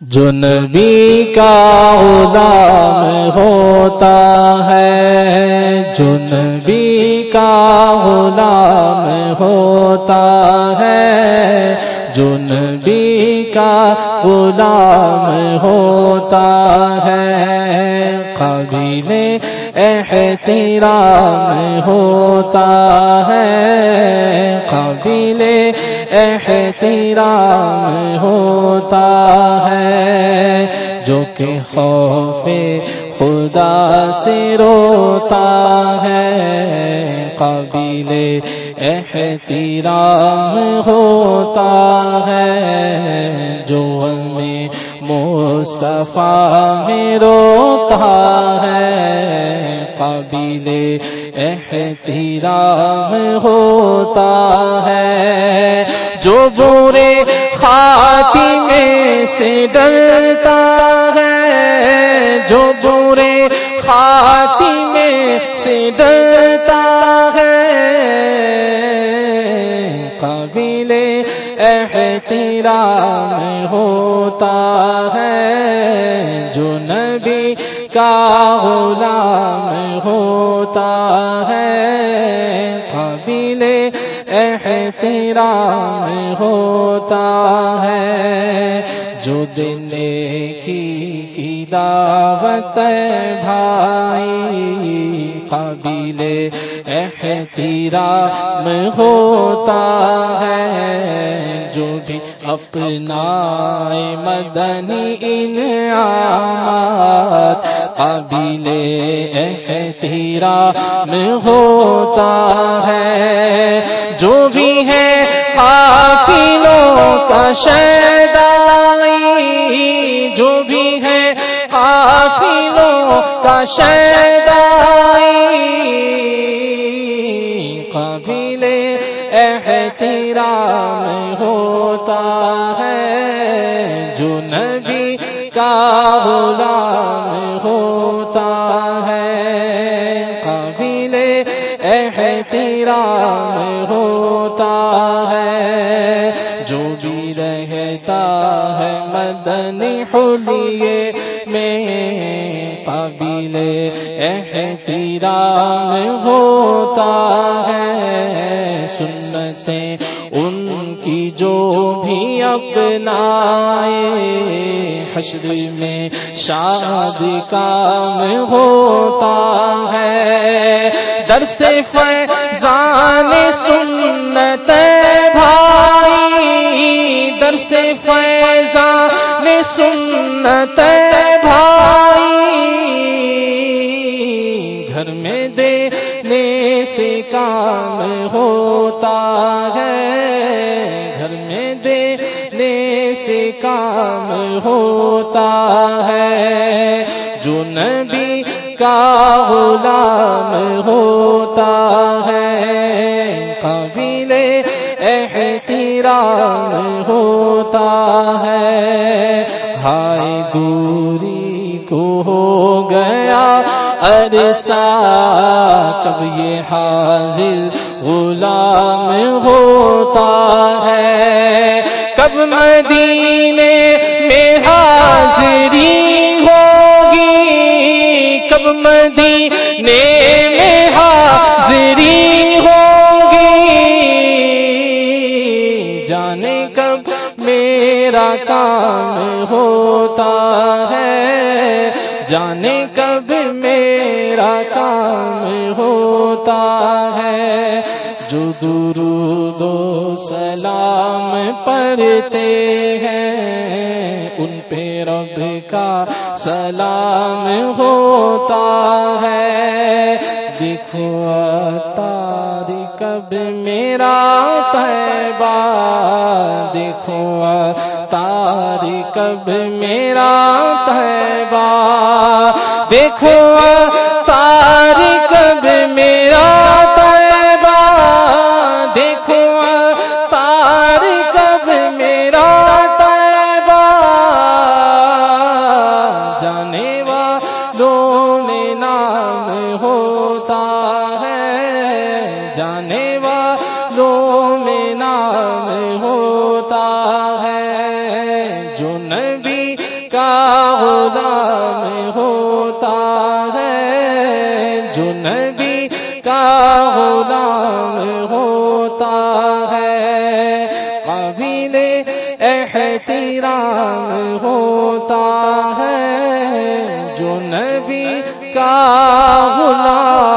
جو نبی کا غلام ہوتا ہے، جو نبی کا غلام ہوتا ہے، جو نبی کا غلام ہوتا ہے۔ قبیلے احترام ہوتا ہے قبیل احترام ہوتا ہے جو کہ خوف خدا سے روتا ہے قبیل احترام ہوتا ہے جو مصطفیٰ میں روتا ہے؟ قبیل احترام ہوتا ہے۔ جو برے خاتمے سے ڈرتا ہے۔ جو برے خاتمے سے ڈرتا ہے۔ قابل احترام ہوتا ہے، جو نبی کا غلام ہوتا ہے۔ قابل احترام ہوتا ہے، جو دن کی دعوت بھائی۔ قابل احترام ہوتا ہے، جو بھی اپنا مدنی انعامات قابل احترام ہوتا ہے۔ جو بھی ہے قافلوں کا شیدائی جو بھی ہے قافلوں کا شیدائی قابل احترام ہوتا ہے۔ جو نبی کا غلام ہوتا ہے۔ قابل احترام ہوتا ہے۔ جو بھی رہتا ہے مدنی حلیے میں قابل احترام ہوتا ہے، سنتیں ان کی جو بھی اپنائے، حشر میں شاد کام ہوتا ہے۔ در سے فیضان سنت بھائی در سے فیضان سنت بھائی گھر میں دینے سے کام ہوتا ہے۔ گھر میں دینے سے کام ہوتا ہے۔ جو نبی کا غلام ہوتا ہے قابل احترام ہوتا ہے۔ ہائے دوری کو ہو عرصہ کب یہ حاضر غلام ہوتا ہے۔ کب مدینے میں حاضری ہوگی؟ کب مدینے میں حاضری ہوگی؟ جانے کب میرا کام ہوتا ہے؟ جانے کب میرا کام ہوتا ہے؟ جو درود و سلام پڑھتے ہیں، ان پہ رب کا سلام ہوتا ہے۔ دیکھو تاری کب میرا تیبا دیکھو تاری کب میرا کا غلام ہوتا ہے۔ قابل احترام ہوتا ہے۔ جو نبی کا غلام